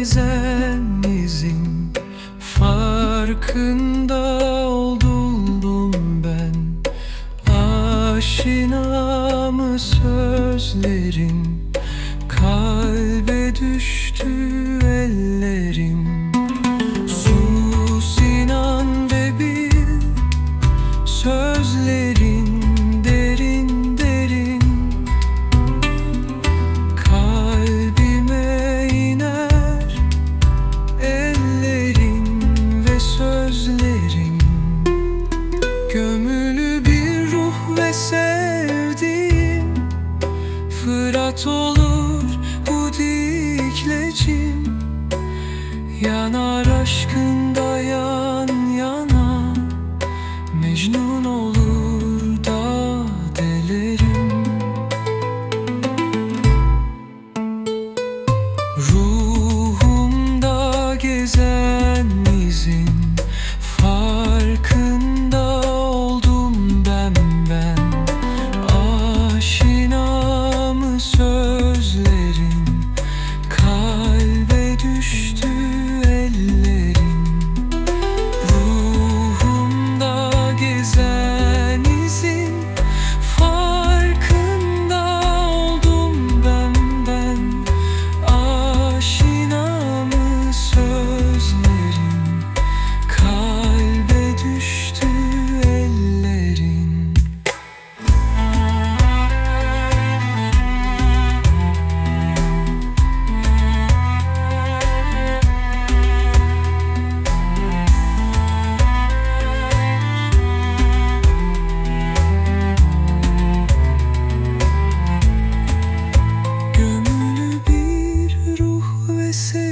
gezen izin. Farkında oldum ben. Aşina mı sözlerin? Kalbe düştü Fırat olur bu diklecim. Yanar aşkında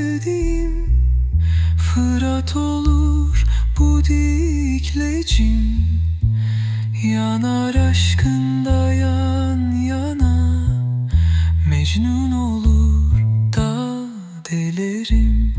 sevdiğim Fırat olur bu diklecim Yanar aşkında yan yana. Mecnun olur da delerim